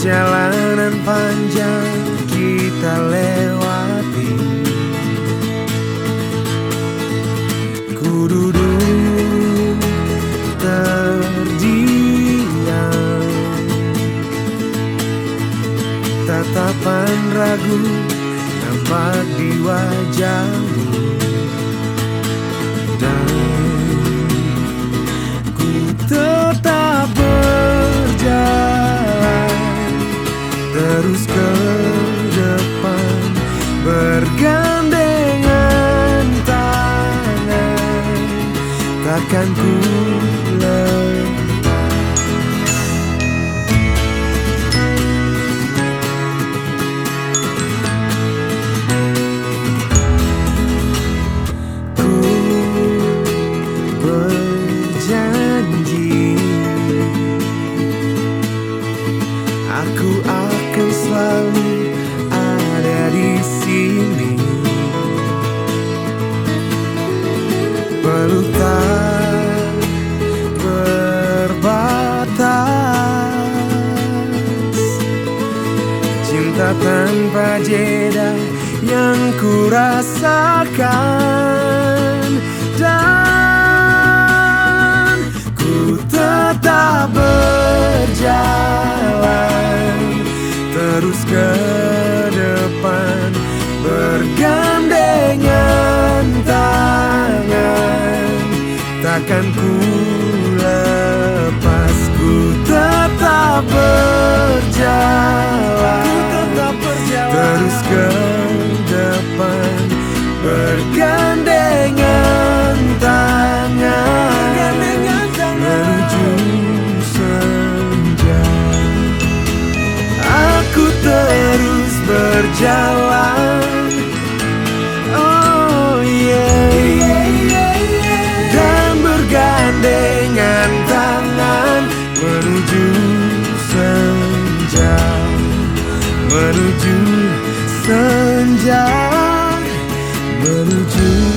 jalan panjang kita lewati. Ku duduk terdiam. Tatapan ragu nampak di wajahmu. Dan Takkan ku berjanji. Aku akan selalu ada di sini Tanpa jeda yang ku rasakan Dan ku tetap berjalan Terus ke depan Bergandengan tangan. Takkan ku Terus ke depan Bergandengan tangan Menuju senja. Aku terus berjalan Menuju senja Menuju